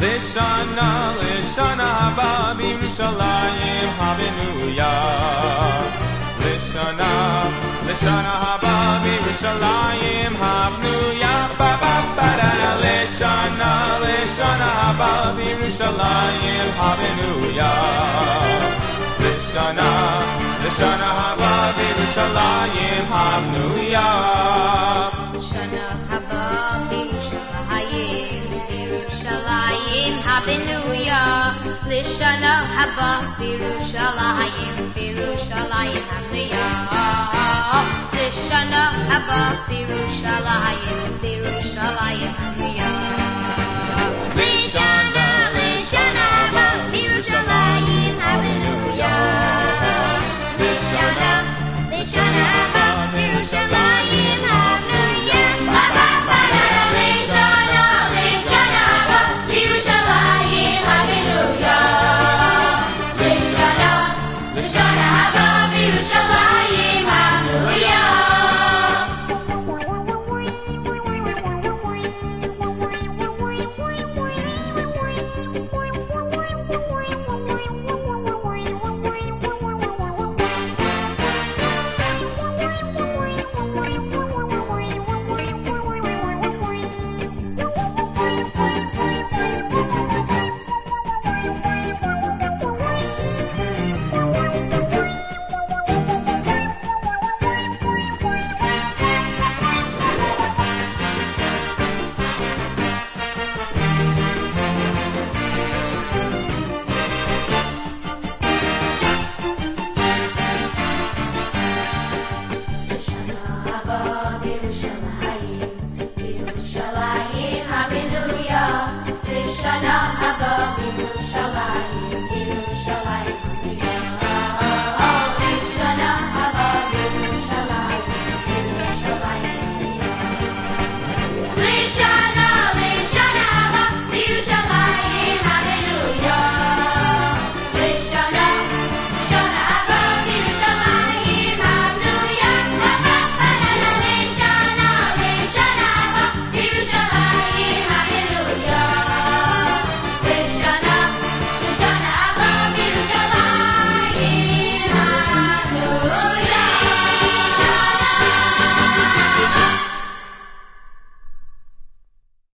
Lishana, Lishana haba b'Yerushalayim, Hallelujah. Lishana, Lishana haba b'Yerushalayim, Hallelujah. Da. Lishana, haba b'Yerushalayim, Hallelujah. Lishana, Lishana haba b'Yerushalayim, Hallelujah. Shana haba b'Yerushalayim, b'Yerushalayim, Hallelujah. Lishana haba b'Yerushalayim, b'Yerushalayim, Hallelujah. Lishana haba Hallelujah.